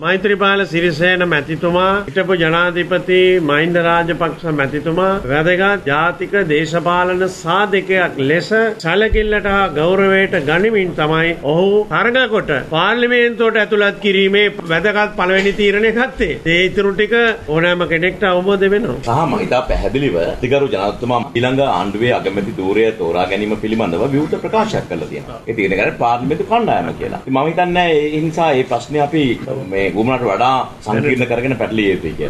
මෛත්‍රීපාල සිරිසේන මැතිතුමා හිටපු ජනාධිපති මහින්ද රාජපක්ෂ මැතිතුමා වැදගත් ජාතික දේශපාලන සාධකයක් ලෙස සැලකිල්ලට හා ගෞරවයට ගනිමින් තමයි ඔහු තරගකොට පාර්ලිමේන්තුවට ඇතුළත් කිරීමේ වැදගත් පළවෙනි තීරණය ගත්තේ. ඒ ඉතුරු ටික ඕනෑම කෙනෙක්ට අවබෝධ වෙනවා. සහ මම ඉතා පැහැදිලිව අධිකරු ජනාධිපතිතුමා ඊළඟ ආණ්ඩුවේ අගමැති ධූරය තෝරා ගැනීම පිළිබඳව විවෘත ප්‍රකාශයක් කළා තියෙනවා. ඒ තීරණය ගන්න පාර්ලිමේන්තු කණ්ඩායම කියලා. මම හිතන්නේ ඒ නිසා මේ ප්‍රශ්නේ අපි මේ වුමනට වඩා සංකීර්ණ කරගෙන පැටලිය යුතුයි කියලා.